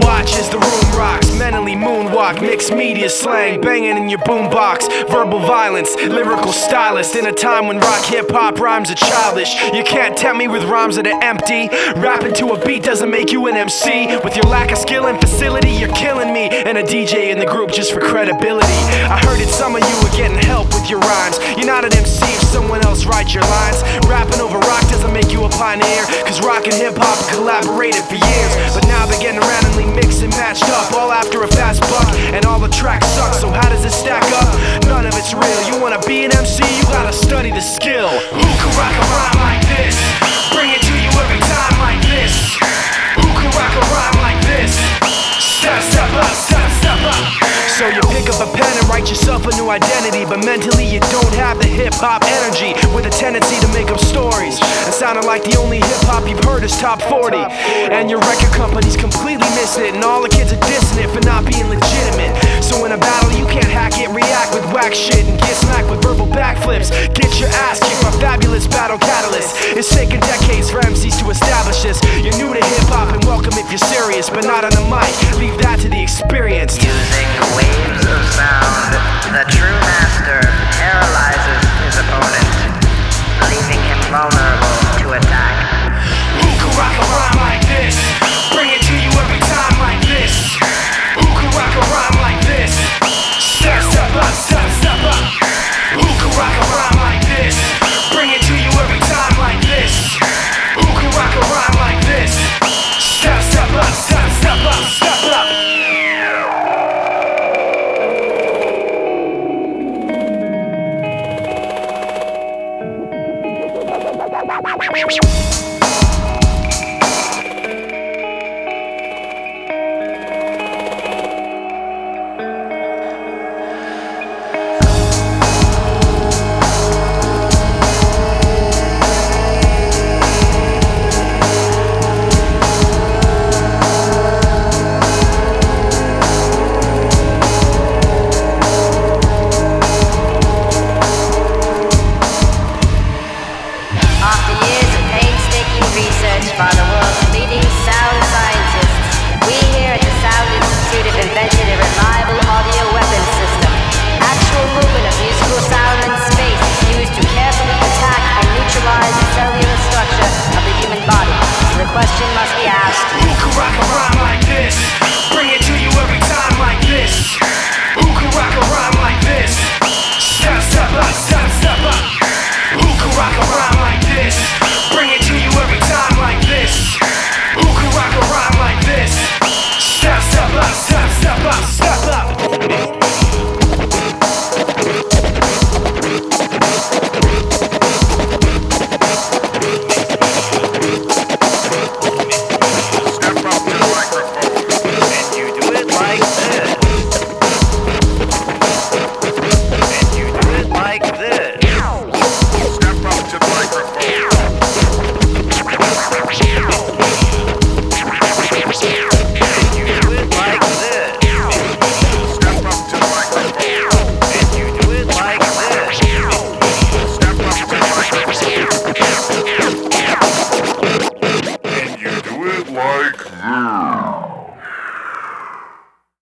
watch as the room rocks. Mentally moonwalk, mixed media slang, banging in your boombox. Verbal violence, lyrical stylist. In a time when rock hip hop rhymes are childish. You can't tempt me with rhymes that are empty. Rapping to a beat doesn't make you an MC. With your lack of skill and facility, you're killing me. And a DJ in the group just for credibility. I heard that some of you are getting help with your rhymes. You're not an MC if someone else writes your lines. Rapping over rock doesn't make you a pioneer. Cause rock and hip hop collaborated for years. But now they're getting Wanna be an MC, you gotta study the skill. Who can rock a rhyme like this? Bring it write yourself a new identity, but mentally you don't have the hip hop energy with a tendency to make up stories. And sounding like the only hip hop you've heard is top 40. And your record company's completely missing it, and all the kids are dissing it for not being legitimate. So in a battle, you can't hack it, react with whack shit, and get smacked with verbal backflips. Get your ass kicked by fabulous battle catalyst. It's taken decades for MCs to establish this. You're new to hip hop and welcome if you're serious, but not on the